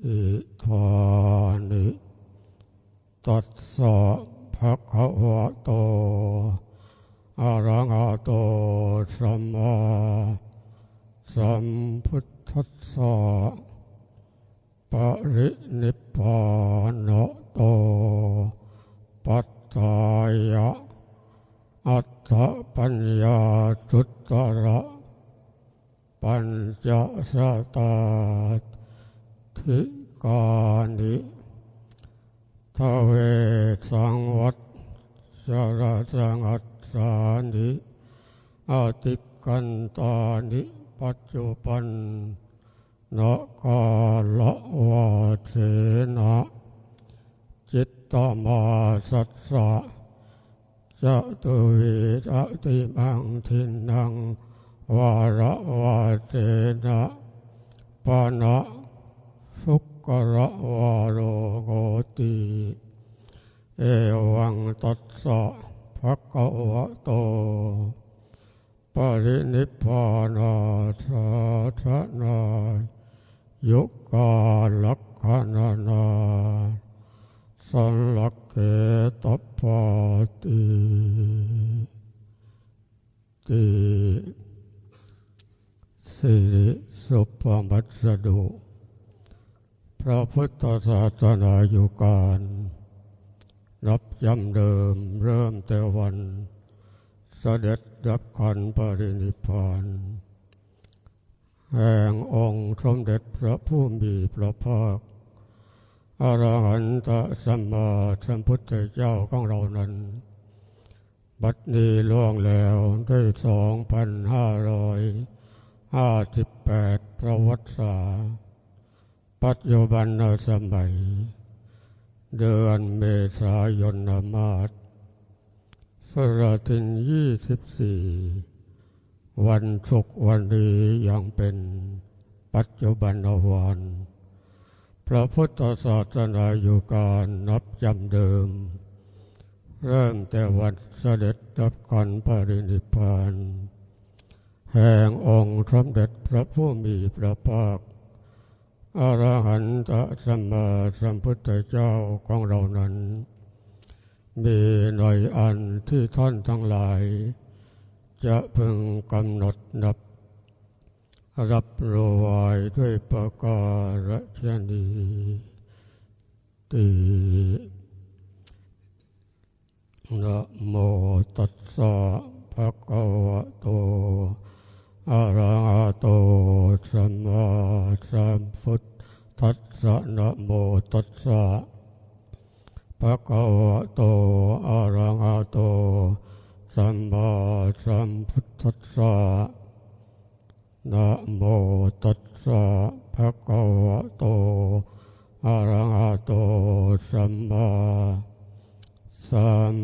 อิทานิตัสสะภะคะวะโตอะระหะโตสัมมาสัมพุทธัสสะปรินิพพานโตปัตตายะอัตถปัญญาจุตตระปัญจสตาธิกานิทเวสังวัตสระสังอัตสานิอาติกันตานิปัจจุปันนะกาละวะเทนะจิตตมา สัสสะจะตุวิรติมังทินังวาระวะเทนะปานะสุกระวาโรโกติเอวังตัสสะภะคะวะโตปรินิพพานาสาธนายุกาลักขณานา สันลักเกตปาติติสิริสุปมัสสดุพระพุทธศาสนาอยู่การนับย้ำเดิมเริ่มแต่วันเสด็จดับขันปรินิพานแห่งองค์สมเด็จพระผู้มีพระภาค อรหันตสัมมาสัมพุทธเจ้าของเรานั้น บัดนี้ล่วงแล้วได้สองพันห้าร้อยห้าสิบแปดประวัติศาสตร์ปัจจุบันสมัย เดือนเมษายนมาศสรทินยี่สิบสี่วันศุกร์วันนี้ยังเป็นปัจจุบันวัน พระพุทธศาสนาอยู่การนับจำเดิม เริ่มแต่วันเสด็จดับขันปรินิพพาน แห่งองค์สมเด็จพระผู้มีพระภาคอรหันตสัมมาสัมพุทธเจ้าของเรานั้น มีหน่อยอันที่ท่านทั้งหลาย จะพึงกำหนดนับ รับรู้ไว้ด้วยประการฉนีตีนะโมตัสสะภะคะวะโตอะระหะโตสัมมาสัมพุทธัสสะนะโมตัสสะภะคะวะโตอะระหะโตสัมมาสัมพุทธัสสะนะโมตัสสะภะคะวะโตอะระหะโตสัมมาสัม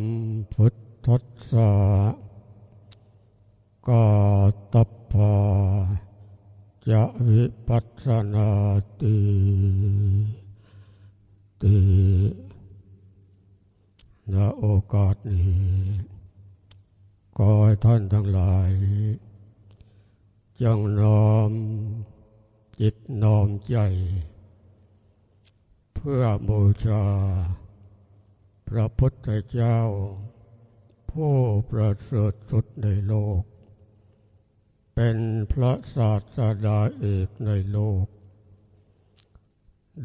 พุทธัสสะกาตภาจะวิปัสสนาติติณโอกาสนี้ขอให้ท่านทั้งหลายจงน้อมจิตน้อมใจ เพื่อบูชา พระพุทธ เจ้า ผู้ประเสริฐสุดในโลก เป็นพระศาสดาเอกในโลก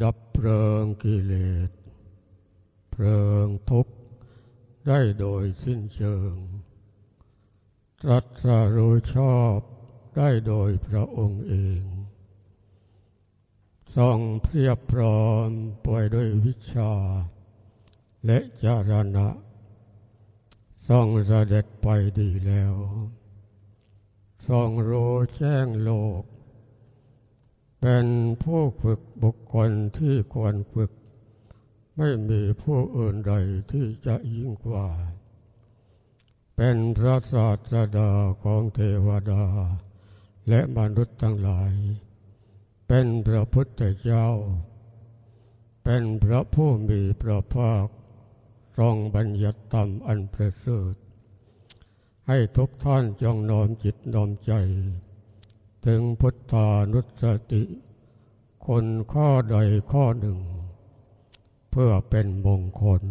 ดับเพลิงกิเลส เพลิงทุกข์ได้โดยสิ้นเชิง ตรัสรู้ชอบได้โดยพระองค์เองทรงเพียบพร้อมป่วยด้วยวิชา และจารณะทรงเสด็จไปดีแล้วทรงรู้แจ้งโลก เป็นผู้ฝึกบุคคลที่ควรฝึก ไม่มีผู้อื่นใดที่จะยิ่งกว่า เป็นพระศาสดาของเทวดา และมนุษย์ทั้งหลาย เป็นพระพุทธเจ้า เป็นพระผู้มีพระภาค ทรงบัญญัติธรรมอันประเสริฐ ให้ทุกท่านจงน้อมจิตน้อมใจ ถึงพุทธานุสติ คนข้อใดข้อหนึ่ง เพื่อเป็นมงคล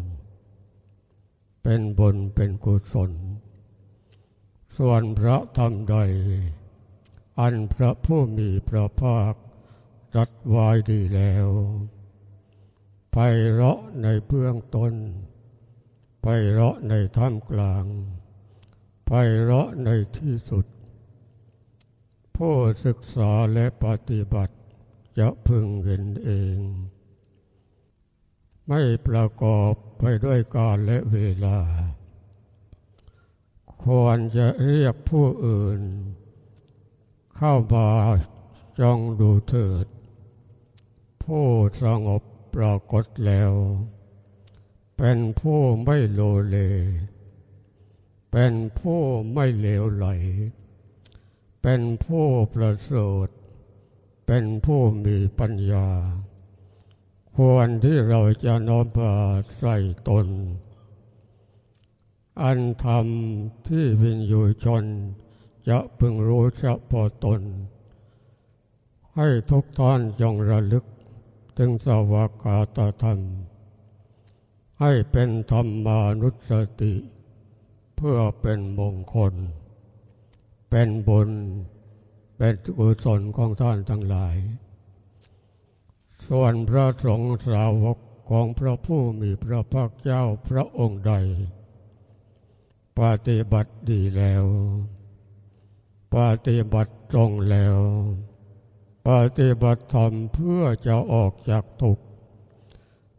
เป็นบุญเป็นกุศล ส่วนพระธรรมใด อันพระผู้มีพระภาคจัดไว้ดีแล้วไพเราะในเบื้องต้น ไพเราะในท่ามกลางไพเราะในที่สุด ผู้ศึกษาและปฏิบัติจะพึงเห็นเอง ไม่ประกอบไปด้วยกาลและเวลา ควรจะเรียกผู้อื่น เข้ามาจองดูเถิด ผู้สงบปรากฏแล้ว เป็นผู้ไม่โลเล เป็นผู้ไม่เลวไหล เป็นผู้ประเสริฐ เป็นผู้มีปัญญา ควรที่เราจะน้อมมาใส่ตน อันธรรมที่วินยูชน จะพึงรู้เฉพาะตน ให้ทุกท่านจงระลึกถึงสวากาตธรรม ให้เป็นธรรมานุสติ เพื่อเป็นมงคล เป็นบุญ เป็นกุศลของท่านทั้งหลาย ส่วนพระสงฆ์สาวกของพระผู้มีพระภาคเจ้าพระองค์ใด ปฏิบัติดีแล้ว ปฏิบัติตรงแล้ว ปฏิบัติธรรมเพื่อจะออกจากทุกข์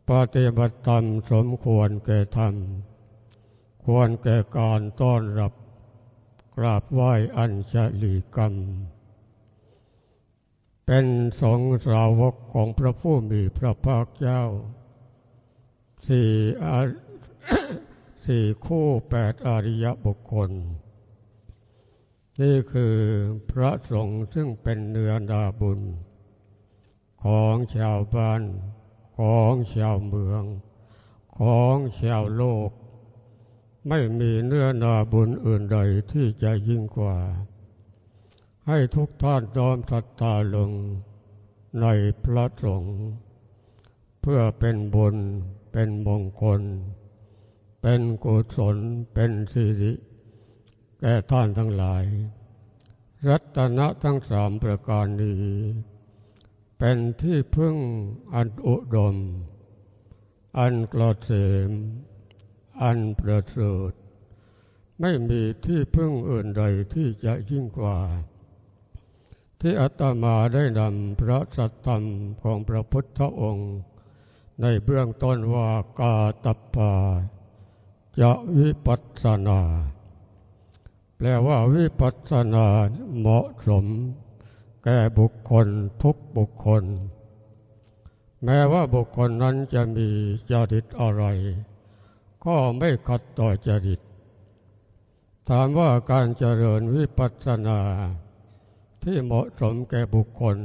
ปฏิบัติธรรมสมควรแก่ธรรม ควรแก่การต้อนรับกราบไหว้อัญชลีกรรม เป็นสองสาวกของพระผู้มีพระภาคเจ้า สี่สี่คู่แปดอริยบุคคล นี่คือพระสงฆ์ซึ่งเป็นเนื้อนาบุญ ของชาวบ้าน ของชาวเมือง ของชาวโลก ไม่มีเนื้อนาบุญอื่นใดที่จะยิ่งกว่า ให้ทุกท่านยอมศรัทธาลงในพระสงฆ์เพื่อเป็นบุญ เป็นมงคล เป็นกุศล เป็นสิริ แก่ท่านทั้งหลาย รัตนะทั้งสามประการนี้ เป็นที่พึ่งอันอุดม อันกลอดเสม อันประเสริฐ ไม่มีที่พึ่งอื่นใดที่จะยิ่งกว่า ที่อาตมาได้นำพระสัตธรรมของพระพุทธองค์ ในเบื้องต้นว่ากาตปาจะวิปัสสนา แปลว่าวิปัสสนาเหมาะสม แก่บุคคลทุกบุคคล แม้ว่าบุคคลนั้นจะมีจริตอะไรก็ไม่ขัดต่อจริต ถามว่าการเจริญวิปัสสนา ที่เหมาะสมแก่บุคคล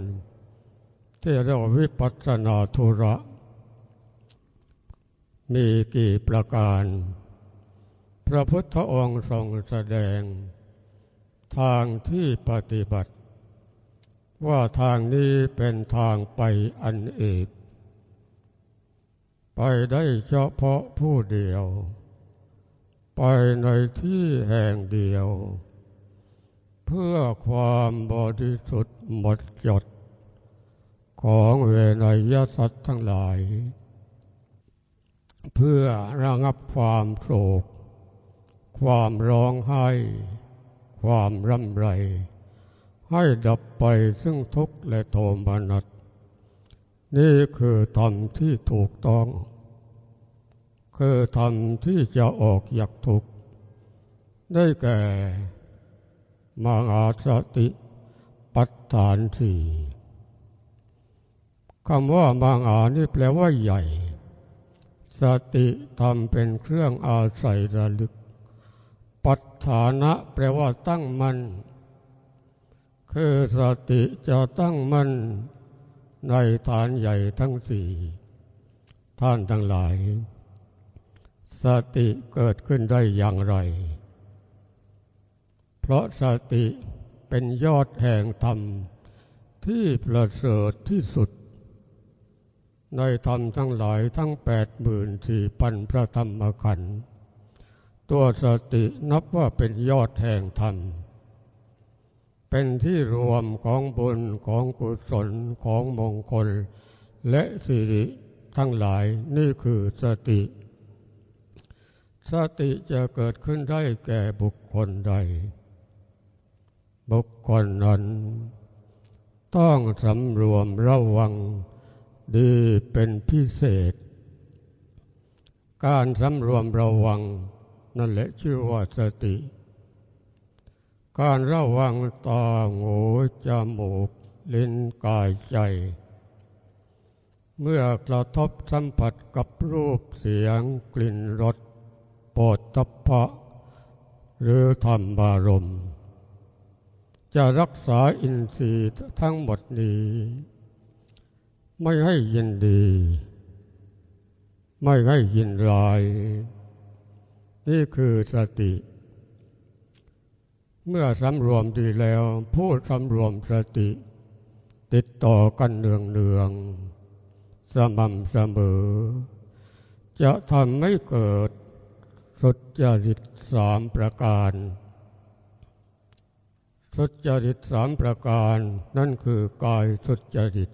ที่เรียกว่าวิปัสสนาธุระ มีกี่ประการ พระพุทธองค์ทรงแสดง ทางที่ปฏิบัติ ว่าทางนี้เป็นทางไปอันเอกไปได้เฉพาะผู้เดียว ไปในที่แห่งเดียว เพื่อความบริสุทธิ์หมดจด ของเวนยสัตว์ทั้งหลาย เพื่อระงับความโศก ความร้องไห้ ความร่ำไร ให้ดับไปซึ่งทุกข์และโทมนัสนี่คือธรรมที่ถูกต้อง คือธรรมที่จะออกจากทุกข์ได้แก่มังอาสติปัฏฐานสี่คำว่ามังอานี่แปลว่าใหญ่ สติทำเป็นเครื่องอาศัยระลึก ปัฏฐานะแปลว่าตั้งมัน่น คือสติจะตั้งมั่นในฐานใหญ่ทั้งสี่ท่านทั้งหลาย สติเกิดขึ้นได้อย่างไร เพราะสติเป็นยอดแห่งธรรมที่ประเสริฐที่สุด ในธรรมทั้งหลายทั้งแปดหมื่นสี่พันพระธรรมขันธ์ตัวสตินับว่าเป็นยอดแห่งธรรม เป็นที่รวมของบุญของกุศลของมงคล และสิริทั้งหลายนี่คือสติ สติจะเกิดขึ้นได้แก่บุคคลใด บุคคลนั้น ต้องสำรวมระวังดีเป็นพิเศษ การสำรวมระวังนั่นแหละชื่อว่าสติ การระวังตาหูจมูก ลิ้นกายใจ เมื่อกระทบสัมผัสกับรูปเสียงกลิ่นรสโปดทัพพะ หรือธรรมารม จะรักษาอินทรีย์ทั้งหมดนี้ ไม่ให้ยินดี ไม่ให้ยินร้าย นี่คือสติ เมื่อสำรวมดีแล้วผู้สำรวมสติ ติดต่อกันเนืองเนือง สม่ำเสมอ จะทำให้เกิดสุจริตสามประการสุจริตสามประการนั่นคือกายสุจริต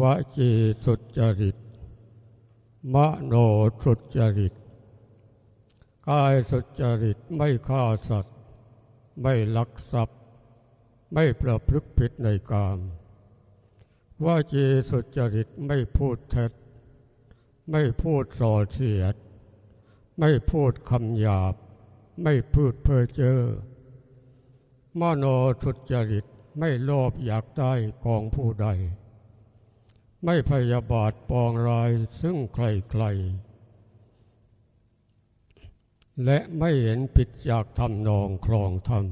วจีสุจริตมโนสุจริต กายสุจริตไม่ฆ่าสัตว์ ไม่ลักทรัพย์ ไม่ประพฤติผิดในกามว่าจีสุจริตไม่พูดเท็จ ไม่พูดส่อเสียด ไม่พูดคำหยาบ ไม่พูดเพ้อเจ้อมโนสุจริตไม่โลภอยากได้ของผู้ใด ไม่พยาบาทปองรายซึ่งใครๆ และไม่เห็นผิดจากธรรมนองครองธรรม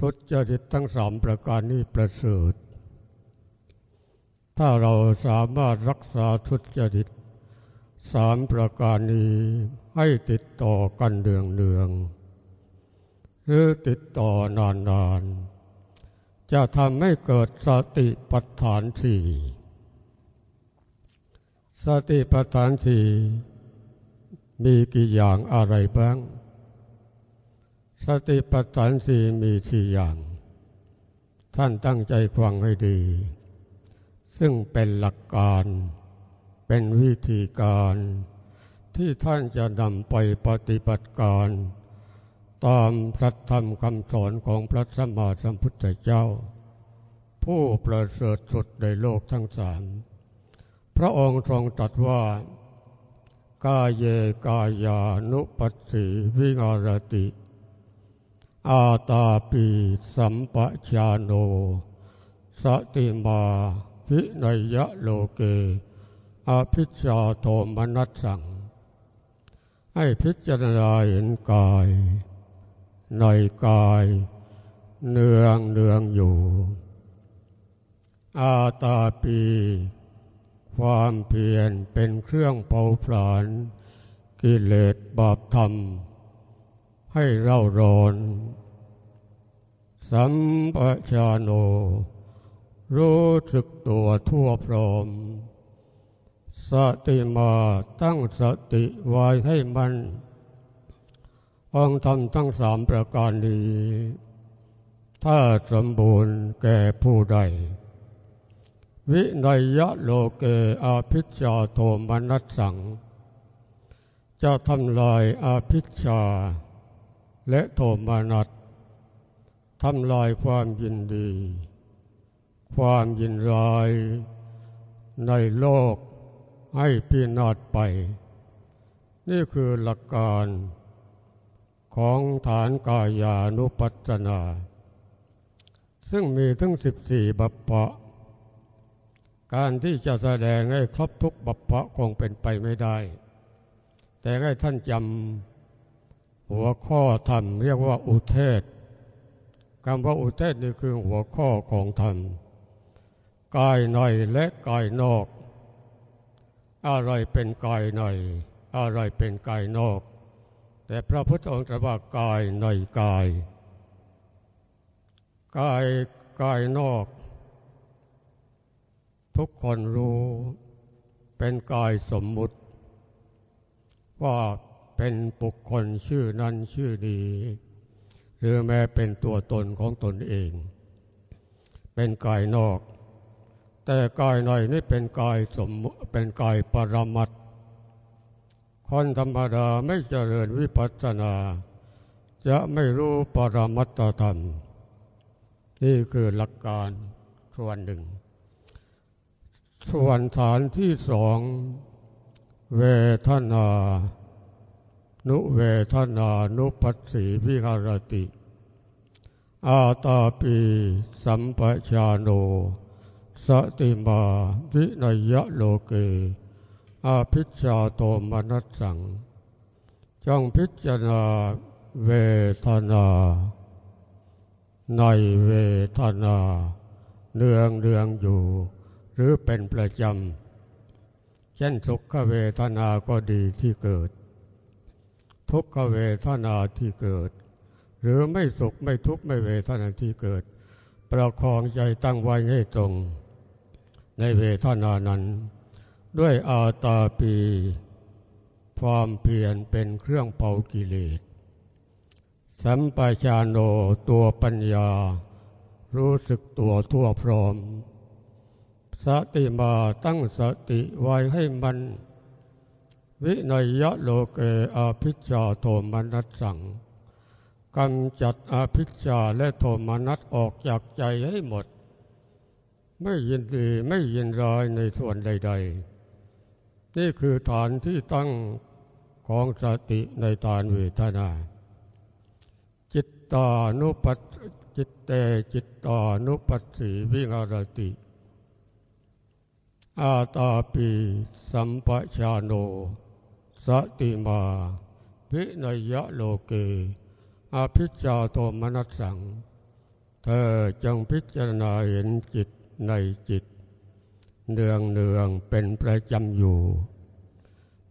ทุจริตทั้งสามประการนี้ประเสริฐ ถ้าเราสามารถรักษาทุจริตสามประการนี้ให้ติดต่อกันเดืองเดืองหรือติดต่อนานๆจะทำให้เกิดสติปัฏฐานสี่ สติปัฏฐานสี่ มีกี่อย่างอะไรบ้าง สติปัฏฐานสี่มีสี่อย่าง ท่านตั้งใจฟังให้ดี ซึ่งเป็นหลักการ เป็นวิธีการ ที่ท่านจะนำไปปฏิบัติการ ตามพระธรรมคำสอนของพระสัมมาสัมพุทธเจ้า ผู้ประเสริฐสุดในโลกทั้งสาม พระองค์ทรงตรัสว่า กายเยกายานุปัสสีวิงารติ อาตาปีสัมปชาโน สติมาวินยะโลเกอภิชาโทมนัสสัง ให้พิจารณาเห็นกาย ในกายเนืองเนืองอยู่ อาตาปี ความเพียรเป็นเครื่องเผาผลาญกิเลสบาปธรรม ให้เร่าร้อน สัมปชาโน รู้สึกตัวทั่วพร้อม สติมาตั้งสติไว้ให้มันองธรรมทั้งสามประการนี้ ถ้าสมบูรณ์แก่ผู้ใด วินัยะโลเกอาภิชาโทมนัสสัง จะทำลายอาภิชา และโทมนัสทำลายความยินดี ความยินร้าย ในโลกให้พินาศไป นี่คือหลักการของฐานกายานุปัจนา ซึ่งมีทั้งสิบสี่บัพพะ การที่จะแสดงให้ครบทุกบัพพะคงเป็นไปไม่ได้ แต่ให้ท่านจำหัวข้อธรรมเรียกว่าอุเทศคำว่าอุเทศนี่คือหัวข้อของธรรมกายในและกายนอก อะไรเป็นกายในอะไรเป็นกายนอก แต่พระพุทธองค์ตรัสว่ากายในกาย กายกายนอก ทุกคนรู้เป็นกายสมมุติ ว่าเป็นบุคคลชื่อนั้นชื่อนี้หรือแม้เป็นตัวตนของตนเอง เป็นกายนอก แต่กายในนี่เป็นกายสมเป็นกายปรมัตคนธรรมดาไม่เจริญวิปัสสนา จะไม่รู้ปรมัตธรรม นี่คือหลักการส่วนหนึ่ง ส่วนฐานที่สอง เวทนา นุเวทนานุปัสสีวิหารติ อาตาปีสัมปชาโน สติมาวินยะโลเก อาพิชาโตมนัสสัง จงพิจารณาเวทนา ในเวทนา เนืองเนืองอยู่ หรือเป็นประจำ เช่นสุขเวทนาก็ดีที่เกิด ทุกขเวทนาที่เกิด หรือไม่สุขไม่ทุกข์ไม่เวทนาที่เกิด ประคองใจตั้งไว้ให้ตรง ในเวทนานั้น ด้วยอาตาปีความเพียรเป็นเครื่องเป่ากิเลส สัมปชาโนตัวปัญญา รู้สึกตัวทั่วพร้อม สติมาตั้งสติไว้ให้มัน วินัยยะโลเกอาภิชาโทมนัสสังกำจัดอาภิชาและโทมนัสออกจากใจให้หมด ไม่ยินดีไม่ยินร้ายในส่วนใด ๆ นี่คือฐานที่ตั้งของสติในฐานเวทนา จิตตานุปัสจิตเตจิตตานุปัสสีวิหารติ อาตาปีสัมปชาโน สติมาพินยะโลเกอภิจาโทมนัสสัง เธอจงพิจารณาเห็นจิตในจิต เนืองเนืองเป็นประจำอยู่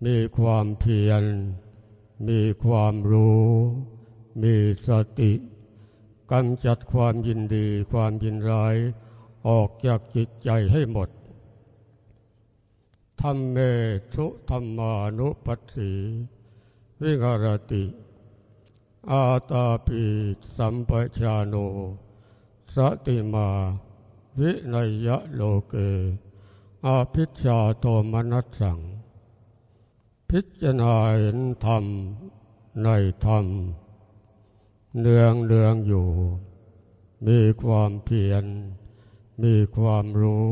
มีความเพียร มีความรู้ มีสติกำจัดความยินดีความยินร้าย ออกจากจิตใจให้หมด ธรรมเมสุธรรมานุปัสสีวิหารติ อาตาปิสัมปชาโนสติมา วินยะโลเก อาพิชาโทมนัสสัง พิจารณาเห็นธรรมในธรรม เนืองเนืองอยู่ มีความเพียร มีความรู้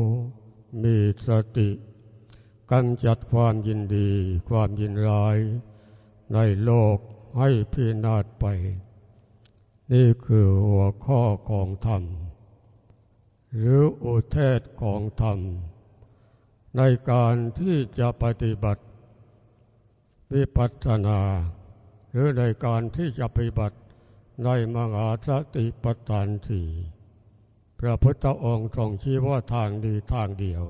มีสติ กำจัดความยินดี ความยินร้าย ในโลกให้พินาศไป นี่คือหัวข้อของธรรม หรืออุเทศของธรรม ในการที่จะปฏิบัติ วิปัสสนา หรือในการที่จะปฏิบัติในมหาสติปัฏฐานสี่พระพุทธองค์ทรงชี้ว่าทางดีทางเดียว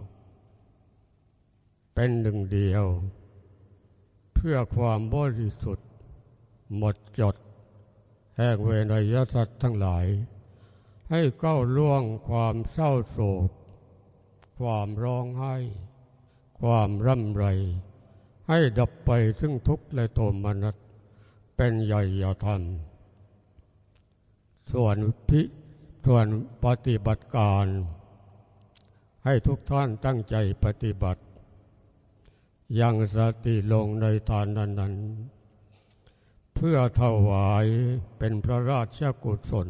เป็นหนึ่งเดียว เพื่อความบริสุทธิ์ หมดจด แห่งเวนยสัตว์ทั้งหลาย ให้ก้าล่วงความเศร้าโศก ความร้องไห้ ความร่ำไร ให้ดับไปซึ่งทุกข์และโทมนัสเป็นใหญ่ยธรรมส่วนพิส่วนปฏิบัติการ ให้ทุกท่านตั้งใจปฏิบัติ ยังสติลงในทานนั้นนเพื่อถวายเป็นพระราชกุศล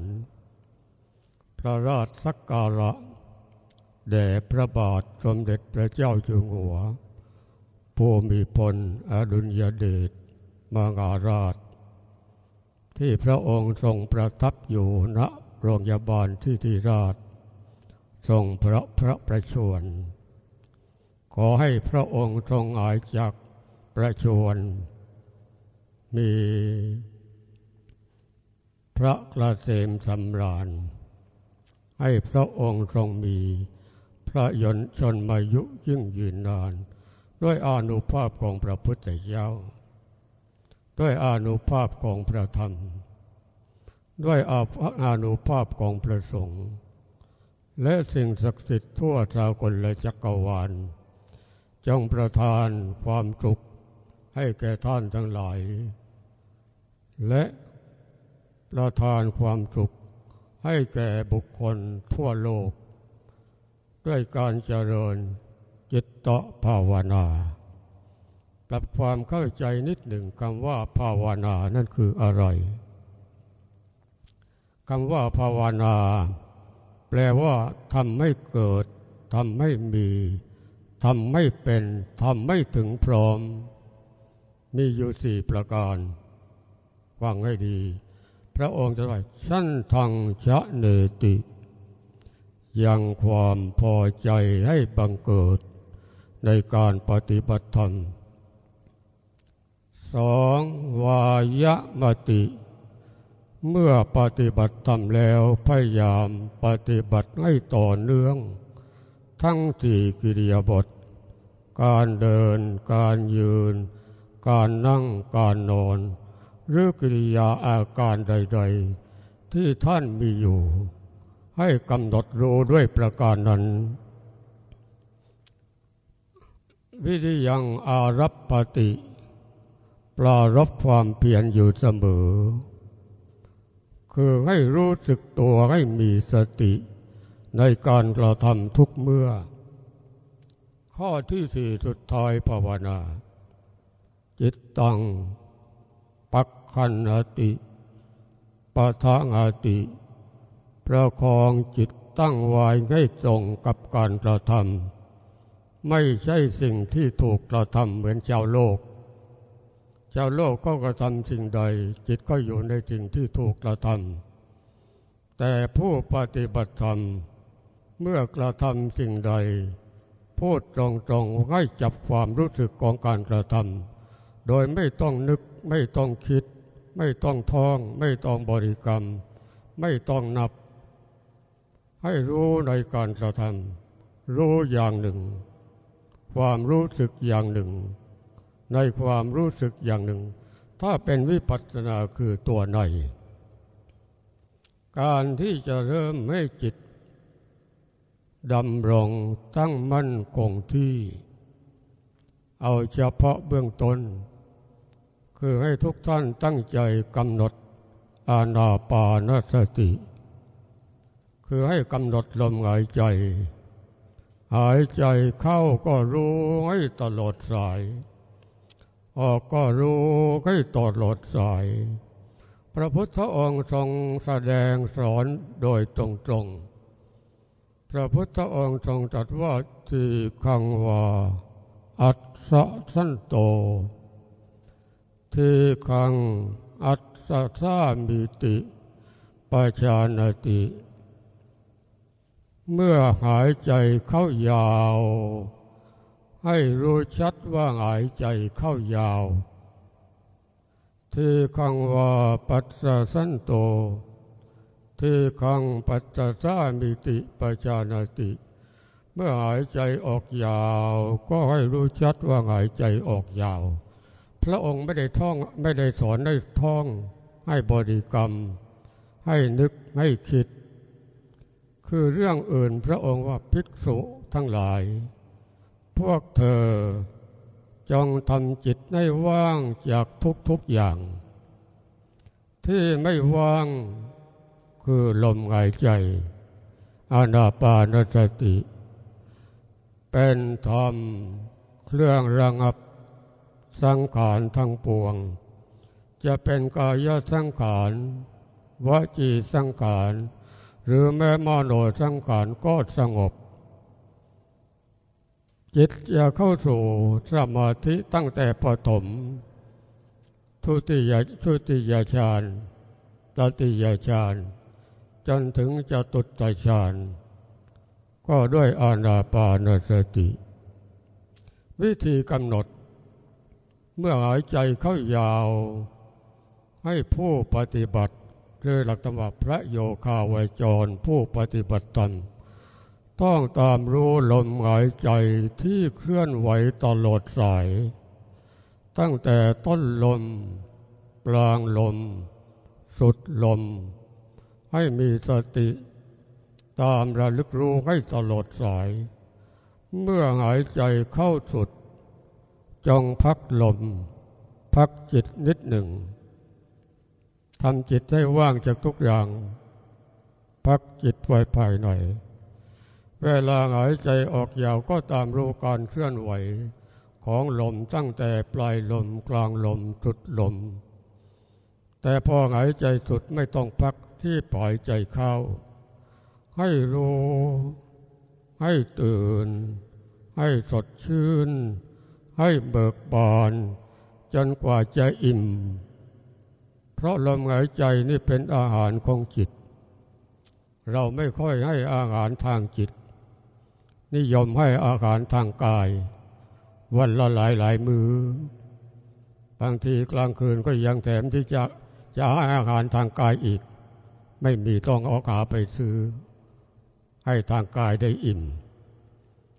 พระราชสักการะ แด่พระบาทสมเด็จพระเจ้าอยู่หัวผู้มีพลอดุลยเดชมงาราช ที่พระองค์ทรงประทับอยู่ณโรงพยาบาลที่ที่ราช ทรงพระพระประชวร ขอให้พระองค์ทรงหายจากประชวนมีพระกระเสมสำราญ ให้พระองค์ทรงมีพระยนชนมายุยิ่งยืนนาน ด้วยอานุภาพของพระพุทธเจ้า ด้วยอานุภาพของพระธรรม ด้วยอานุภาพของพระสงฆ์และสิ่งศักดิ์สิทธิ์ทั่วสากลและจักรวาล จงประทานความสุขให้แก่ท่านทั้งหลาย และประทานความสุขให้แก่บุคคลทั่วโลก ด้วยการเจริญจิตตภาวนาปรับความเข้าใจนิดหนึ่งคำว่าภาวนานั่นคืออะไรคำว่าภาวนา แปลว่าทำให้เกิดทำให้มี ทำไม่เป็นทำไม่ถึงพร้อม มีอยู่สี่ประการฟังให้ดี พระองค์จะว่าชั้นทางชะเนติ ยังความพอใจให้บังเกิดในการปฏิบัติธรรมสองวายมติ เมื่อปฏิบัติธรรมแล้วพยายามปฏิบัติให้ต่อเนื่อง ทั้งสี่กิริยาบท การเดิน การยืน การนั่ง การนอน หรือกิริยาอาการใด ๆ ที่ท่านมีอยู่ ให้กำหนดรู้ด้วยประการนั้น วิธียังอารัปปติ ปลารบความเพียรอยู่เสมอ คือให้รู้สึกตัวให้มีสติ ในการกระทำทุกเมื่อ ข้อที่สี่สุดท้ายภาวนา จิตตัง ปักขันติปะทางาติ ประคองจิตตั้งไว้ให้ตรงกับการกระทำไม่ใช่สิ่งที่ถูกกระทำเหมือนชาวโลก ชาวโลกก็กระทำสิ่งใด จิตก็อยู่ในสิ่งที่ถูกกระทำแต่ผู้ปฏิบัติธรรม เมื่อกระทำสิ่งใด พูดตรงๆให้จับความรู้สึกของการกระทำโดยไม่ต้องนึกไม่ต้องคิด ไม่ต้องท่อง ไม่ต้องบริกรรม ไม่ต้องนับ ให้รู้ในการกระทำรู้อย่างหนึ่ง ความรู้สึกอย่างหนึ่ง ในความรู้สึกอย่างหนึ่ง ถ้าเป็นวิปัสสนาคือตัวในการที่จะเริ่มให้จิต ดำรงตั้งมั่นคงที่ เอาเฉพาะเบื้องต้น คือให้ทุกท่านตั้งใจกำหนดอาณาปานสติ คือให้กำหนดลมหายใจ หายใจเข้าก็รู้ให้ตลอดสาย ออกก็รู้ให้ตลอดสาย พระพุทธองค์ทรงแสดงสอนโดยตรงตรง พระพุทธองค์ทรงตรัสว่าที่ขังว่าอัศสันโต ที่ขังอัศสามิติปชานติ เมื่อหายใจเข้ายาว ให้รู้ชัดว่าหายใจเข้ายาว ที่ขังว่าปัสสะสันโต ที่ขังปัสสะสามิติปจานาติ เมื่อหายใจออกยาว ก็ให้รู้ชัดว่าหายใจออกยาว พระองค์ไม่ได้ท่องไม่ได้สอนให้ท่อง ให้บริกรรม ให้นึกให้คิด คือเรื่องอื่นพระองค์ว่าภิกษุทั้งหลาย พวกเธอจงทำจิตให้ว่างจากทุกๆอย่าง ที่ไม่ว่าง คือลมหายใจอานาปานสติ เป็นธรรมเครื่องระงับสังขารทั้งปวง จะเป็นกายสังขารวจีสังขารหรือแม้มโนสังขารก็สงบ จิตจะเข้าสู่สมาธิตั้งแต่ปฐมทุติยทุติยฌานตติยฌาน จนถึงจะตุตฌาน ก็ด้วยอานาปานสติ วิธีกำหนด เมื่อหายใจเข้ายาว ให้ผู้ปฏิบัติเรือหลักธรรมพระโยคาวจรผู้ปฏิบัติตนต้องตามรู้ลมหายใจที่เคลื่อนไหวตลอดสาย ตั้งแต่ต้นลม กลางลม สุดลม ให้มีสติ ตามระลึกรู้ให้ตลอดสาย เมื่อหายใจเข้าสุด จงพักลม พักจิตนิดหนึ่งทำจิตให้ว่างจากทุกอย่าง พักจิตไว้ภายในเวลาหายใจออกยาวก็ตามรู้การเคลื่อนไหว ของลมตั้งแต่ปลายลมกลางลมจุดลม แต่พอหายใจสุดไม่ต้องพัก ที่ปล่อยใจเข้า ให้รู้ ให้ตื่น ให้สดชื่น ให้เบิกบานจนกว่าจะอิ่ม เพราะลมหายใจนี่เป็นอาหารของจิต เราไม่ค่อยให้อาหารทางจิต นิยมให้อาหารทางกาย วันละหลายหลายมือบางทีกลางคืนก็ยังแถมที่จะจะให้อาหารทางกายอีก ไม่มีต้องเอาขาไปซื้อ ให้ทางกายได้อิ่ม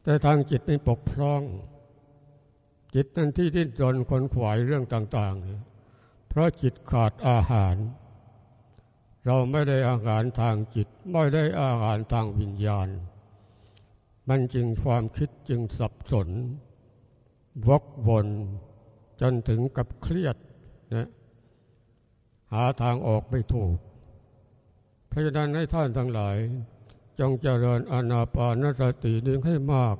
แต่ทางจิตนี่ปกพร่อง จิตนั้นที่ดิ้นรนคนขวายเรื่องต่างๆ เพราะจิตขาดอาหาร เราไม่ได้อาหารทางจิต ไม่ได้อาหารทางวิญญาณ มันจึงความคิดจึงสับสน วกวนจนถึงกับเครียดนะหาทางออกไม่ถูก เพราะฉะนั้นให้ท่านทั้งหลาย จงเจริญอนาปานสตินี้ให้มาก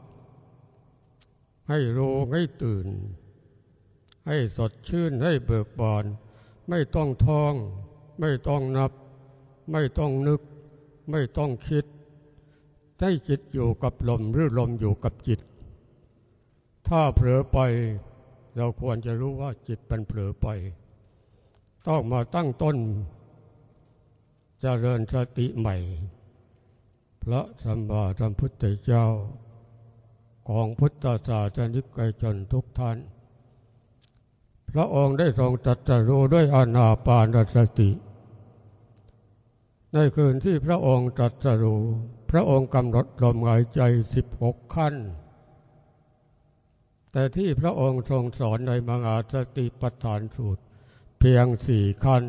ให้รู้ให้ตื่น ให้สดชื่นให้เบิกบาน ไม่ต้องท่อง ไม่ต้องนับ ไม่ต้องนึก ไม่ต้องคิด ให้จิตอยู่กับลมหรือลมอยู่กับจิต ถ้าเผลอไปเราควรจะรู้ว่าจิตเป็นเผลอไป ต้องมาตั้งต้น เจริญสติใหม่ พระสัมมาสัมพุทธเจ้า ของพุทธศาสนิกชนทุกท่าน พระองค์ได้ทรงตรัสรู้ด้วยอนาปานสติ ในคืนที่พระองค์ตรัสรู้พระองค์กำหนดลมหายใจสิบหกขั้น แต่ที่พระองค์ทรงสอนในมหาสติปัฏฐานสูตรเพียงสี่ขั้น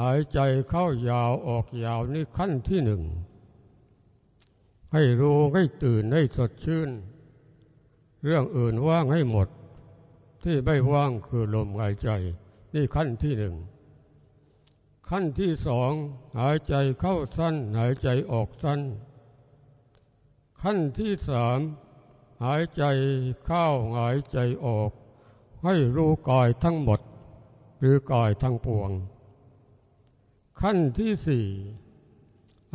หายใจเข้ายาวออกยาวนี่ขั้นที่หนึ่ง ให้รู้ให้ตื่นให้สดชื่น เรื่องอื่นว่างให้หมด ที่ไม่ว่างคือลมหายใจ นี่ขั้นที่หนึ่ง ขั้นที่สองหายใจเข้าสั้น หายใจออกสั้น ขั้นที่สามหายใจเข้าหายใจออก ให้รู้กายทั้งหมด หรือกายทั้งปวง ขั้นที่สี่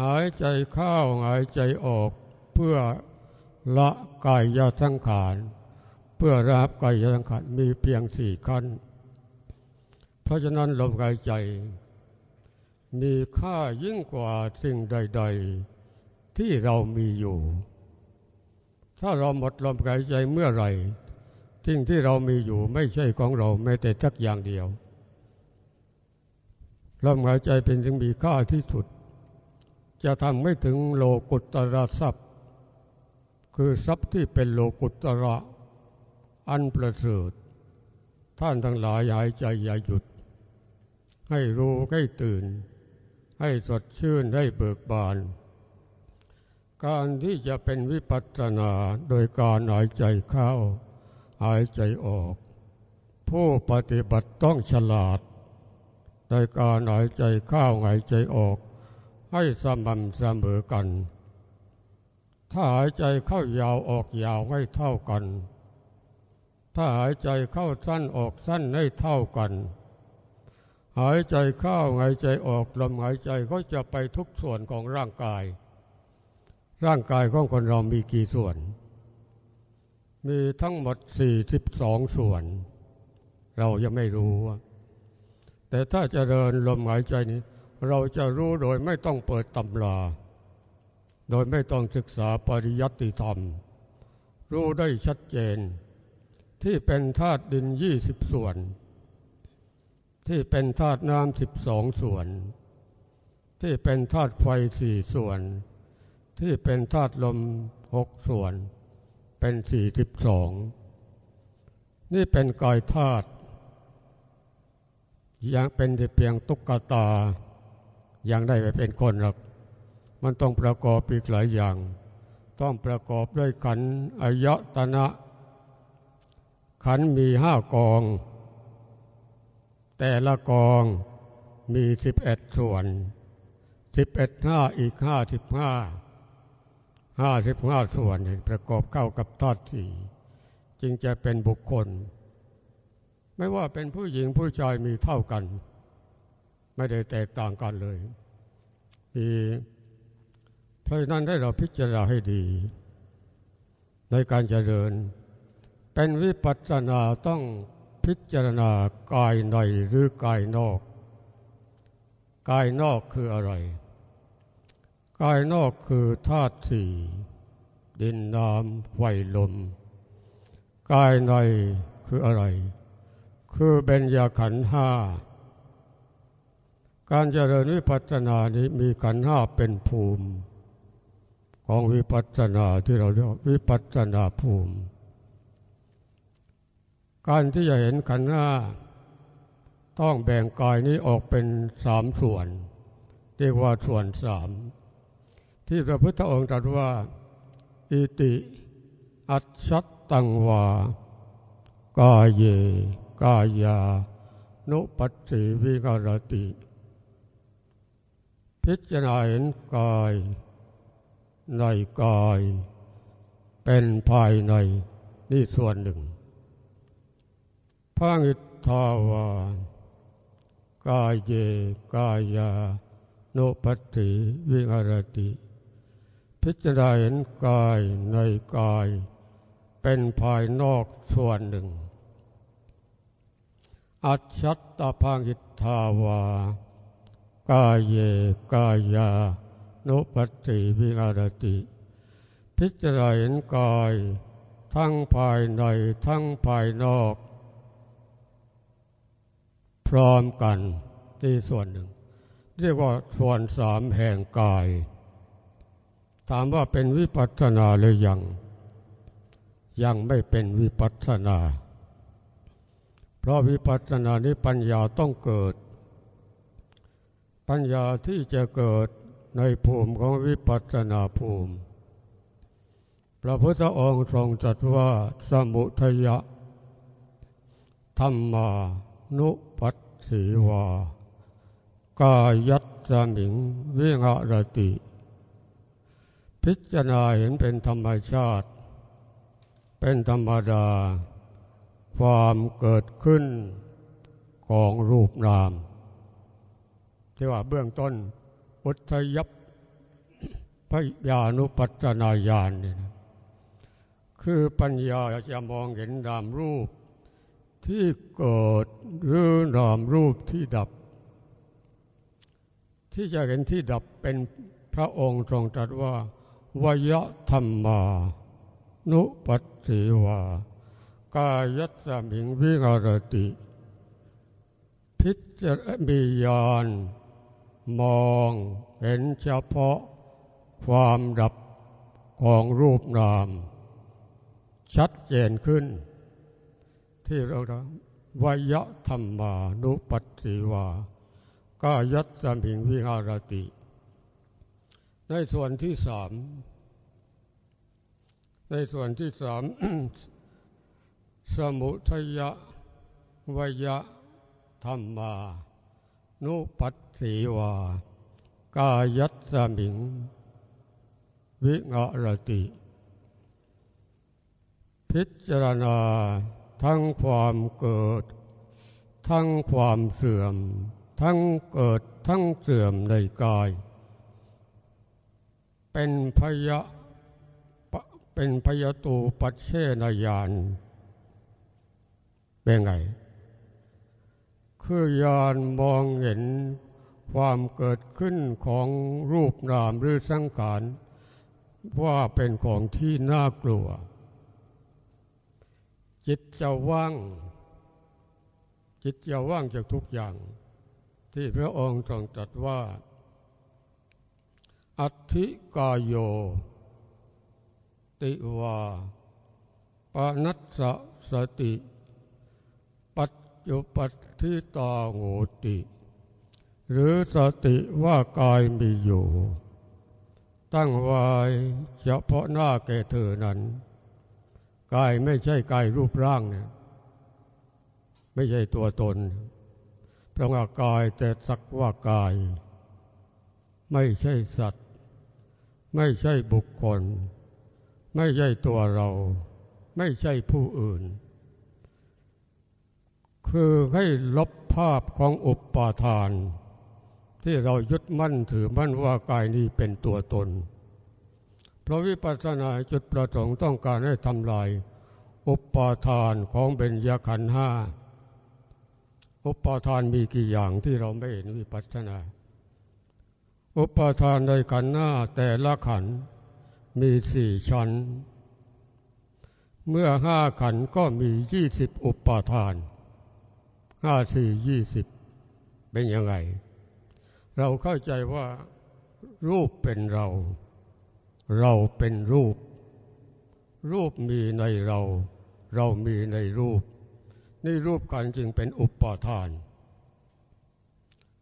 หายใจเข้าหายใจออกเพื่อละกายยาสังขารเพื่อรับกายยาสังขารมีเพียงสี่ขั้น เพราะฉะนั้นลมหายใจ มีค่ายิ่งกว่าสิ่งใด ๆ ที่เรามีอยู่ ถ้าเราหมดลมหายใจเมื่อไหร่สิ่งที่เรามีอยู่ไม่ใช่ของเราแม้แต่ทักอย่างเดียว ลมหายใจเป็นสิ่งมีค่าที่สุด จะทำให้ถึงโลกุตระทรัพย์ คือทรัพย์ที่เป็นโลกุตระ อันประเสริฐท่านทั้งหลายหายใจอย่าหยุด ให้รู้ให้ตื่น ให้สดชื่นให้เบิกบาน การที่จะเป็นวิปัสสนาโดยการหายใจเข้า หายใจออก ผู้ปฏิบัติต้องฉลาด ในการหายใจเข้าหายใจออก ให้สม่ำเสมอกัน ถ้าหายใจเข้ายาวออกยาวให้เท่ากัน ถ้าหายใจเข้าสั้นออกสั้นให้เท่ากัน หายใจเข้าหายใจออกลมหายใจก็จะไปทุกส่วนของร่างกาย ร่างกายของคนเรามีกี่ส่วน มีทั้งหมดสี่สิบสองส่วน เรายังไม่รู้ แต่ถ้าจะเดินลมหายใจนี้ เราจะรู้โดยไม่ต้องเปิดตำราโดยไม่ต้องศึกษาปริยัติธรรม รู้ได้ชัดเจน ที่เป็นธาตุดินยี่สิบส่วน ที่เป็นธาตุน้ำสิบสองส่วน ที่เป็นธาตุไฟสี่ส่วน ที่เป็นธาตุลมหกส่วน เป็นสี่สิบสองนี่เป็นกายธาตุ ยังเป็นแต่เพียงตุ๊กตา ยังได้ไปเป็นคนหรอก มันต้องประกอบอีกหลายอย่าง ต้องประกอบด้วยขันอายตนะ ขันมีห้ากอง แต่ละกองมีสิบเอ็ดส่วนสิบเอ็ดห้าอีกห้าสิบห้าห้าสิบห้าส่วนประกอบเข้ากับธาตุสี่จึงจะเป็นบุคคล ไม่ว่าเป็นผู้หญิงผู้ชายมีเท่ากัน ไม่ได้แตกต่างกันเลยมีเพราะนั้นให้เราพิจารณาให้ดี ในการเจริญ เป็นวิปัสสนาต้องพิจารณากายในหรือกายนอก กายนอกคืออะไร กายนอกคือธาตุสี่ดินน้ำไฟลม กายในคืออะไร คือเบญญาขันห้า การเจริญวิปัสสนานี้มีขันห้าเป็นภูมิ ของวิปัสสนาที่เราเรียกวิปัสสนาภูมิ การที่จะเห็นขันห้าต้องแบ่งกายนี้ออกเป็นสามส่วน เรียกว่าส่วนสามที่พระพุทธองค์ตรัสว่าอิติ อัจฉัตตังวากายเย กายานุปัสสิวิกรติ พิจารณาเห็นกายในกาย เป็นภายในนี่ส่วนหนึ่งพังิทาวากายเยกายานุปัสสิวิหารติ พิจารณาเห็นกายในกาย เป็นภายนอกส่วนหนึ่ง อัจฉัตตพังิทาวา กายเยกายานุปฏิวิหารติ พิจารณาเห็นกาย ทั้งภายในทั้งภายนอก พร้อมกันที่ส่วนหนึ่ง เรียกว่าส่วนสามแห่งกาย ถามว่าเป็นวิปัสสนาหรือยัง ยังไม่เป็นวิปัสสนา ราะวิปัสสนานี้ปัญญาต้องเกิด ปัญญาที่จะเกิดในภูมิของวิปัสสนาภูมิ พระพุทธองค์ทรงจัดว่าสมุทยะธรรมานุปัสสีวา กายัตสมิงวิหารติ พิจารณาเห็นเป็นธรรมชาติ เป็นธรรมดา ความเกิดขึ้นของรูปนาม ที่ว่าเบื้องต้นอุทยับพยานุปัจนาญาณนี่นะคือปัญญาจะมองเห็นนามรูป ที่เกิดหรือนามรูปที่ดับ ที่จะเห็นที่ดับเป็นพระองค์ทรงตรัสว่าวยธรรมา นุปัสสีวา กายัสมิงวิหารติ พิจารมียานมองเห็นเฉพาะความดับของรูปนาม ชัดเจนขึ้น ที่เราวยธรรมานุปัสสิวาก็ยัตสมิงวิหารติ ในส่วนที่สามในส่วนที่สาม สมุทยะวยะธรรมา นุปัสสีวา กายัตสมิง วิงารติ พิจารณาทั้งความเกิด ทั้งความเสื่อม ทั้งเกิดทั้งเสื่อมในกาย เป็นพยะเป็นพยตูปัจเชนยาน เป็นไง คือยานมองเห็นความเกิดขึ้นของรูปนามหรือสังขารว่าเป็นของที่น่ากลัว จิตจะว่าง จิตจะว่างจากทุกอย่าง ที่พระองค์ทรงตรัสว่า อัธิกายโย ติวาปนัสสติ ยุปัติตาโหติ หรือสติว่ากายมีอยู่ ตั้งไว้เฉพาะหน้าแก่เธอนั้น กายไม่ใช่กายรูปร่างเนี่ยไม่ใช่ตัวตนพระว่ากายแต่สักว่ากาย ไม่ใช่สัตว์ ไม่ใช่บุคคล ไม่ใช่ตัวเรา ไม่ใช่ผู้อื่น คือให้ลบภาพของอุปาทาน ที่เรายึดมั่นถือมั่นว่ากายนี้เป็นตัวตน เพราะวิปัสสนาจุดประสงค์ต้องการให้ทำลายอุปาทานของเบญญขันธ์ห้าอุปาทานมีกี่อย่างที่เราไม่เห็นวิปัสสนา อุปาทานในขันธ์หน้าแต่ละขันธ์มีสี่ชั้น เมื่อห้าขันธ์ก็มียี่สิบอุปาทาน ห้าสี่ยี่สิบเป็นยังไง เราเข้าใจว่ารูปเป็นเรา เราเป็นรูป รูปมีในเรา เรามีในรูป นี่รูปกันจึงเป็นอุปาทาน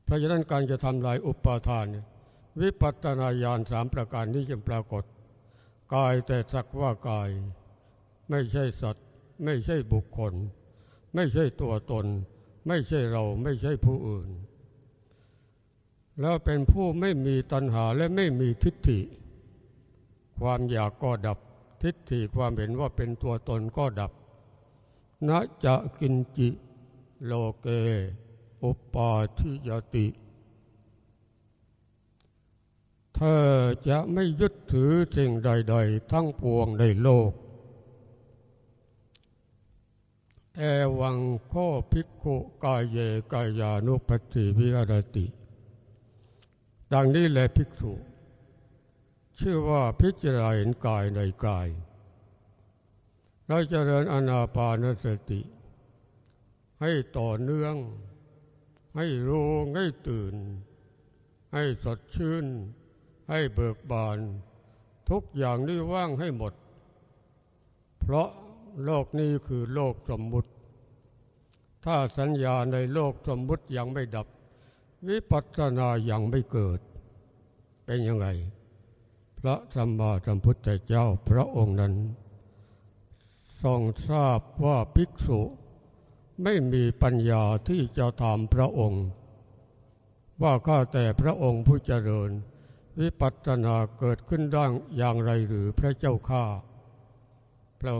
เพราะฉะนั้นการจะทำลายอุปาทาน วิปัตนาญาณสามประการนี้จึงปรากฏ กายแต่สักว่ากาย ไม่ใช่สัตว์ ไม่ใช่บุคคล ไม่ใช่ตัวตน ไม่ใช่เราไม่ใช่ผู้อื่น แล้วเป็นผู้ไม่มีตัณหาและไม่มีทิฏฐิ ความอยากก็ดับ ทิฏฐิความเห็นว่าเป็นตัวตนก็ดับนะจะกินจิ โลเกอุปาทิยติ เธอจะไม่ยึดถือสิ่งใด ๆ ทั้งปวงในโลก เอวังโคภิกขุกายเยกายานุปัติวิหารติ ดังนี้แหละภิกษุ ชื่อว่าพิจารณาเห็นกายในกายเราจริญอนาปานสติ ให้ต่อเนื่อง ให้รู้ให้ตื่น ให้สดชื่น ให้เบิกบาน ทุกอย่างนี้ว่างให้หมด เพราะ โลกนี้คือโลกสมมุติ ถ้าสัญญาในโลกสมมุติยังไม่ดับ วิปัสสนายังไม่เกิด เป็นยังไง พระสัมมาสัมพุทธเจ้าพระองค์นั้นทรงทราบว่าภิกษุไม่มีปัญญาที่จะถามพระองค์ ว่าข้าแต่พระองค์ผู้เจริญ วิปัสสนาเกิดขึ้นดังอย่างไรหรือพระเจ้าข้าพระ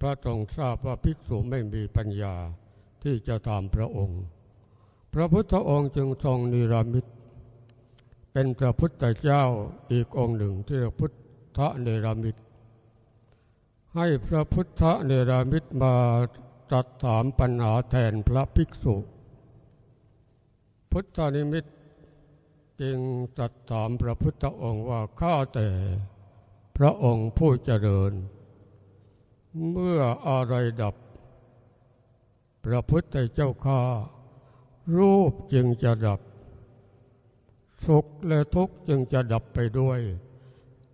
พระทรงทราบว่าภิกษุไม่มีปัญญาที่จะถามพระองค์ พระพุทธองค์จึงทรงนิรามิต เป็นพระพุทธเจ้าอีกองค์หนึ่งที่เรียกพุทธเนรมิต ให้พระพุทธเนรมิตมาตรัสถามปัญหาแทนพระภิกษุ พุทธนิมิตจึงตรัสถามพระพุทธองค์ว่าข้าแต่พระองค์ผู้เจริญ เมื่ออะไรดับ พระพุทธเจ้าข้ารูปจึงจะดับ สุขและทุกข์จึงจะดับไปด้วย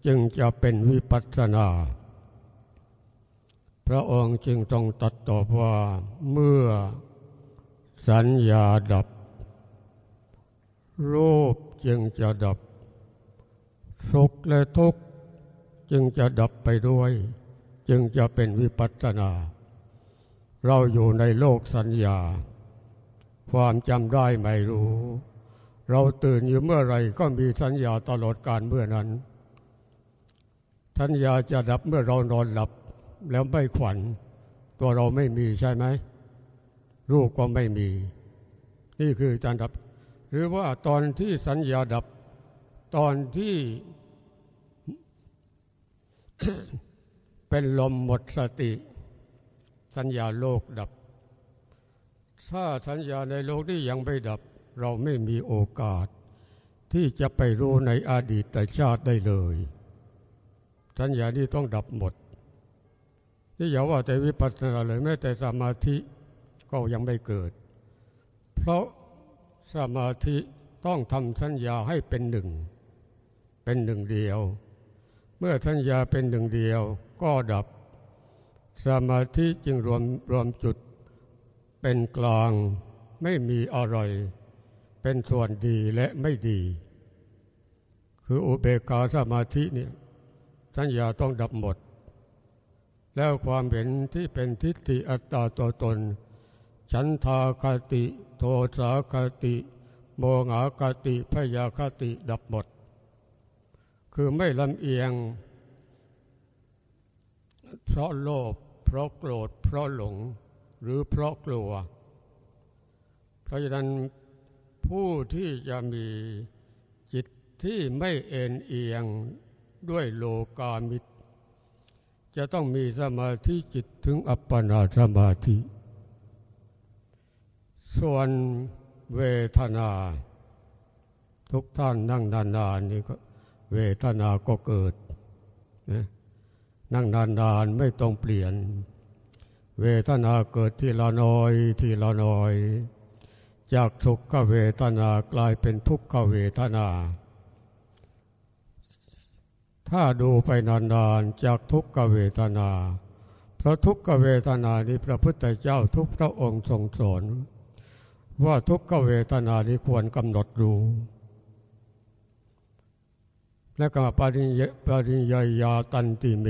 จึงจะเป็นวิปัสสนา พระองค์จึงต้องตัดตอบว่าเมื่อสัญญาดับ รูปจึงจะดับ สุขและทุกข์จึงจะดับไปด้วย จึงจะเป็นวิปัสสนา เราอยู่ในโลกสัญญา ความจำได้ไม่รู้ เราตื่นอยู่เมื่อไรก็มีสัญญาตลอดการเมื่อนั้น สัญญาจะดับเมื่อเรานอนหลับ แล้วไม่ขวัญ ตัวเราไม่มีใช่ไหม รูปก็ไม่มี นี่คือการดับ หรือว่าตอนที่สัญญาดับ ตอนที่ เป็นลมหมดสติ สัญญาโลกดับ ถ้าสัญญาในโลกนี้ยังไม่ดับ เราไม่มีโอกาส ที่จะไปรู้ในอดีตชาติได้เลย สัญญานี้ต้องดับหมดนี่อย่าว่าแต่วิปัสสนาเลยแม้แต่สมาธิก็ยังไม่เกิด เพราะสมาธิต้องทำสัญญาให้เป็นหนึ่ง เป็นหนึ่งเดียว เมื่อสัญญาเป็นหนึ่งเดียว ก็ดับ สมาธิจึงรวมรวมจุดเป็นกลางไม่มีอะไรเป็นส่วนดีและไม่ดี คืออุเบกขาสมาธิเนี่ยสัญญาต้องดับหมด แล้วความเห็นที่เป็นทิฏฐิอัตตาตัวตน ฉันทาคติ โทสาคติ โมหาคติพยาคติดับหมด คือไม่ลำเอียง เพราะโลภเพราะโกรธ เพราะหลง หรือเพราะกลัว เพราะฉะนั้นผู้ที่จะมีจิตที่ไม่เอ็นเอียงด้วยโลกามิตร จะต้องมีสมาธิจิตถึงอัปปนาสมาธิ ส่วนเวทนา ทุกท่านนั่งนานๆนี่ก็เวทนาก็เกิดนะ นั่งนานๆไม่ต้องเปลี่ยน เวทนาเกิดทีละน้อยทีละน้อย จากทุกขเวทนากลายเป็นทุกขเวทนา ถ้าดูไปนานๆจากทุกขเวทนา เพราะทุกขเวทนานี้พระพุทธเจ้าทุกพระองค์ทรงสอนว่าทุกขเวทนานี้ควรกำหนดรู้ และก็ปริญปริญญายาตันติเม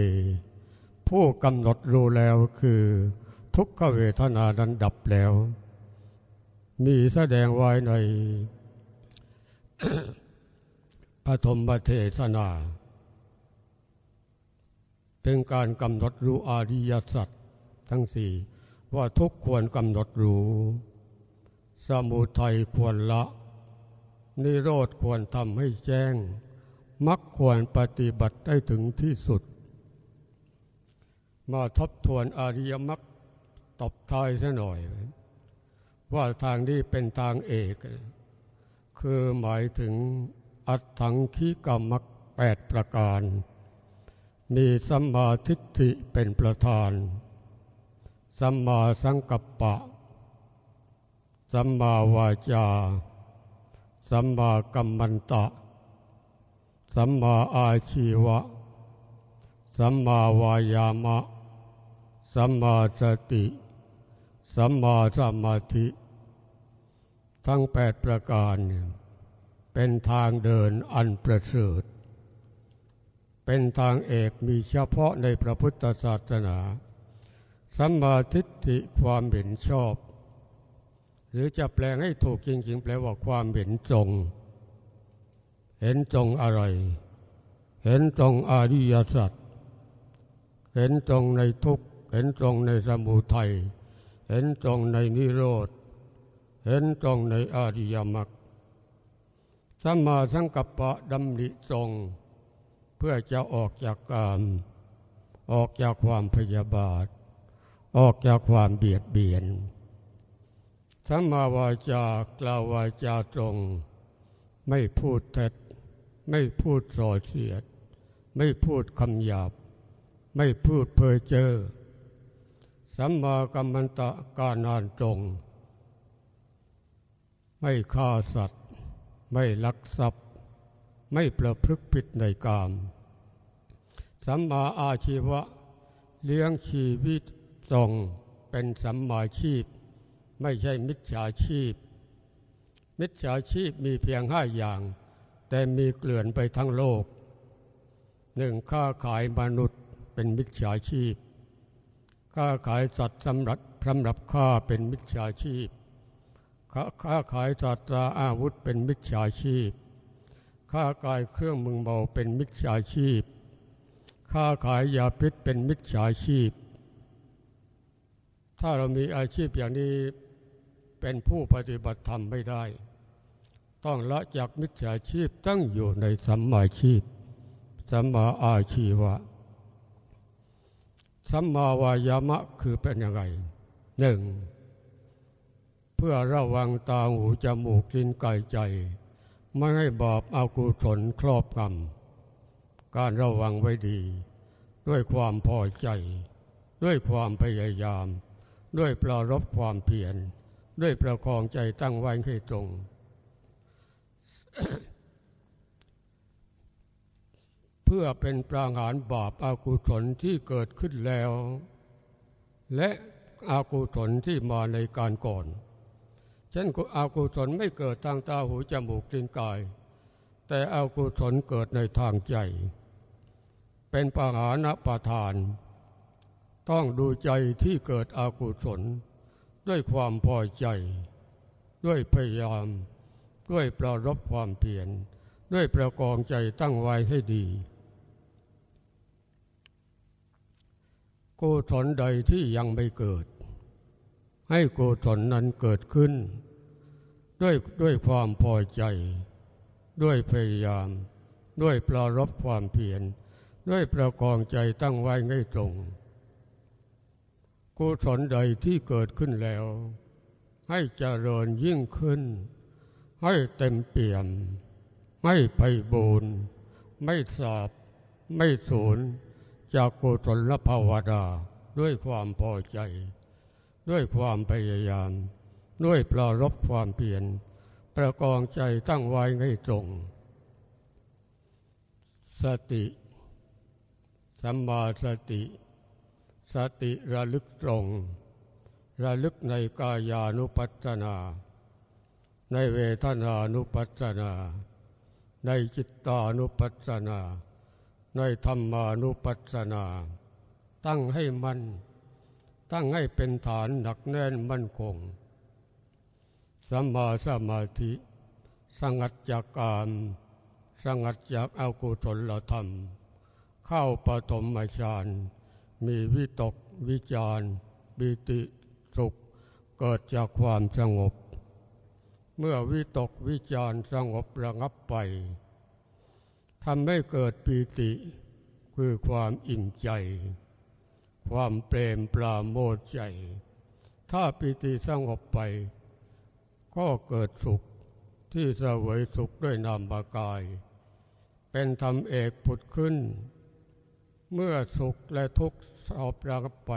ผู้กำหนดรู้แล้วคือ ทุกขเวทนานั้นดับแล้ว มีแสดงไว้ในปฐมเทศนา เป็นการกำหนดรู้อริยสัจทั้งสี่ว่าทุกควรกำหนดรู้ สมุทัยควรละ นิโรธควรทำให้แจ้ง มักควรปฏิบัติได้ถึงที่สุด มาทบทวนอริยมรรคตบท้ายซะหน่อย ว่าทางนี้เป็นทางเอก คือหมายถึงอัตถังคีกรรมรรคแปดประการ มีสัมมาทิฏฐิเป็นประธาน สัมมาสังกัปปะ สัมมาวาจา สัมมากัมมันตะ สัมมาอาชีวะ สัมมาวายามะ สัมมาสติ สัมมาสมาธิ ทั้งแปดประการเป็นทางเดินอันประเสริฐ เป็นทางเอกมีเฉพาะในพระพุทธศาสนา สัมมาทิฏฐิความเห็นชอบ หรือจะแปลงให้ถูกจริงๆ แปลว่าความเห็นตรง เห็นตรงอะไร เห็นตรงอริยสัจ เห็นตรงในทุกข์ เห็นตรงในสมุทัย เห็นตรงในนิโรธ เห็นตรงในอริยมรรคสัมมาสังกัปปะดำริทรงเพื่อจะออกจากกาม ออกจากความพยาบาท ออกจากความเบียดเบียนสัมมาวาจากล่าววาจาตรง ไม่พูดเท็จ ไม่พูดส่อเสียด ไม่พูดคำหยาบ ไม่พูดเพ้อเจ้อสัมมากัมมันตะการนานตรงไม่ฆ่าสัตว์ ไม่ลักทรัพย์ ไม่ประพฤติผิดในกาม สัมมาอาชีวะ เลี้ยงชีวิตทรงเป็นสัมมาชีพ ไม่ใช่มิจฉาชีพ มิจฉาชีพมีเพียงห้าอย่าง แต่มีเกลื่อนไปทั้งโลกหนึ่งค้าขายมนุษย์เป็นมิจฉาชีพ ค้าขายสัตว์สำหรับสำหรับฆ่าเป็นมิจฉาชีพ ค้าขายสัตว์ราอาวุธเป็นมิจฉาชีพ ค้าขายเครื่องมือเบาเป็นมิจฉาชีพ ค้าขายยาพิษเป็นมิจฉาชีพ ถ้าเรามีอาชีพอย่างนี้เป็นผู้ปฏิบัติธรรมไม่ได้ ต้องละจากมิจฉาชีพตั้งอยู่ในสัมมาชีพ สัมมาอาชีวะ สัมมาวายามะคือเป็นยังไงหนึ่งเพื่อระวังตาหูจมูกลิ้นกายใจ ไม่ให้บาปอากุศลครอบกรรมการระวังไว้ดี ด้วยความพอใจ ด้วยความพยายาม ด้วยปรารบความเพียรด้วยประคองใจตั้งไว้ให้ตรง เพื่อเป็นปราหารบาปอากุศลที่เกิดขึ้นแล้ว และอากุศลที่มาในการก่อนเช่นอากุศลไม่เกิดทางตาหูจมูกลิ้นกาย แต่อากุศลเกิดในทางใจ เป็นปหานประทาน ต้องดูใจที่เกิดอากุศล ด้วยความพอใจ ด้วยพยายาม ด้วยประรบความเพียรด้วยประกองใจตั้งไว้ให้ดีกุศลใดที่ยังไม่เกิด ให้กุศลนั้นเกิดขึ้น ด้วยด้วยความพอใจ ด้วยพยายาม ด้วยปรารบความเพียรด้วยประกองใจตั้งไว้ให้ตรงกุศลใดที่เกิดขึ้นแล้ว ให้เจริญยิ่งขึ้น ให้เต็มเปี่ยม ไม่ไปบูนไม่สาบ ไม่สูญจากกุศลภาวดาด้วยความพอใจ ด้วยความพยายาม ด้วยปรารบความเปลี่ยน ประกองใจตั้งไว้ให้ตรง สติ สัมมาสติ สติระลึกตรง ระลึกในกายานุปัสสนา ในเวทนานุปัสสนา ในจิตตานุปัสสนา ในธรรมานุปัสสนา ตั้งให้มัน ตั้งให้เป็นฐานหนักแน่นมั่นคงสัมมาสมาธิ สงัดจากกาม สงัดจากอากุศลธรรม เข้าปฐมฌานมีวิตกวิจาร บิติสุข เกิดจากความสงบ เมื่อวิตกวิจารสงบระงับไปทำให้เกิดปีติ คือความอิ่มใจ ความเปรมปราโมทใจ ถ้าปีติสงบไป ก็เกิดสุขที่เสวยสุขด้วยนามบากาย เป็นธรรมเอกผุดขึ้น เมื่อสุขและทุกข์สอบรักไป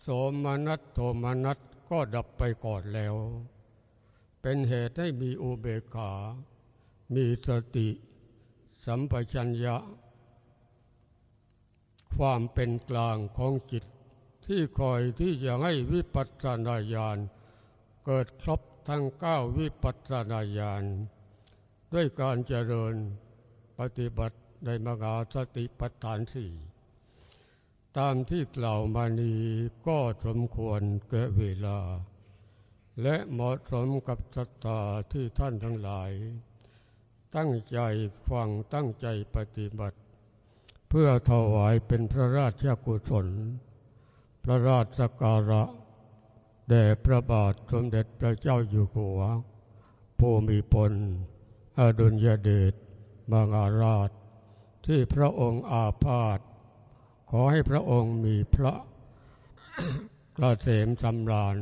โสมนัสโทมนัสก็ดับไปก่อนแล้ว เป็นเหตุให้มีอุเบกขา มีสติ สัมปชัญญะ ความเป็นกลางของจิต ที่คอยที่จะให้วิปัสสนาญาณ เกิดครบทั้งเก้าวิปัสสนาญาณ ด้วยการเจริญปฏิบัติในมหาสติปัฏฐานสี่ตามที่กล่าวมานี้ก็สมควรเกิดเวลา และเหมาะสมกับศรัทธาที่ท่านทั้งหลาย ตั้งใจฟังตั้งใจปฏิบัติ เพื่อถวายเป็นพระราชกุศล พระราชการะ แด่พระบาทสมเด็จพระเจ้าอยู่หัวภูมิพลอดุลยเดชมางาราช ที่พระองค์อาพาธขอให้พระองค์มีพระกระเสมสำราญ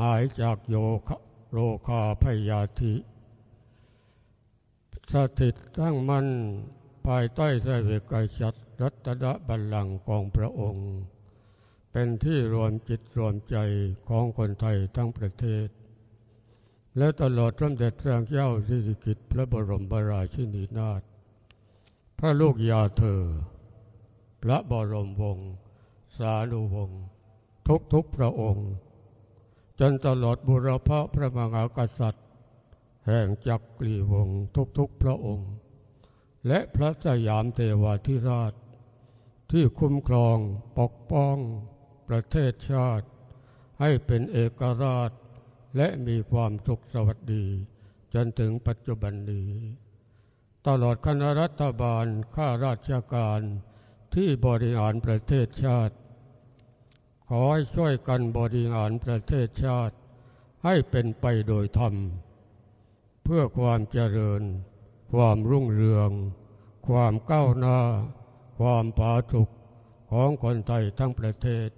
หายจากโยคะโรคาพยาธิ สถิตตั้งมั่นภายใต้สายเวกายชัดรัตนบัลลังก์ของพระองค์ เป็นที่รวมจิตรวมใจของคนไทยทั้งประเทศ และตลอดสมเด็จพระเจ้าสิริกิติ์พระบรมราชินีนาถพระลูกยาเธอ พระบรมวงศ์สานุวงศ์ทุกทุกพระองค์ จนตลอดบุรพพระมหากษัตริย์ แห่งจักรีวงศ์ทุกๆพระองค์ และพระสยามเทวาธิราช ที่คุ้มครองปกป้องประเทศชาติ ให้เป็นเอกราชและมีความสุขสวัสดีจนถึงปัจจุบันนี้ ตลอดคณะรัฐบาลข้าราชการที่บริหารประเทศชาติ ขอให้ช่วยกันบริหารประเทศชาติ ให้เป็นไปโดยธรรม เพื่อความเจริญ ความรุ่งเรือง ความก้าวหน้า ความผาสุกของคนไทยทั้งประเทศ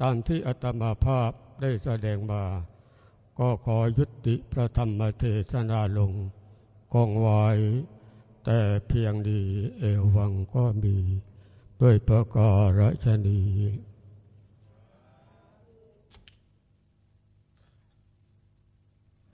ตามที่อาตมาภาพได้แสดงมา ก็ขอยุติพระธรรมเทศนาลงกองไว้แต่เพียงดีเอวังก็มี ด้วยประการฉนี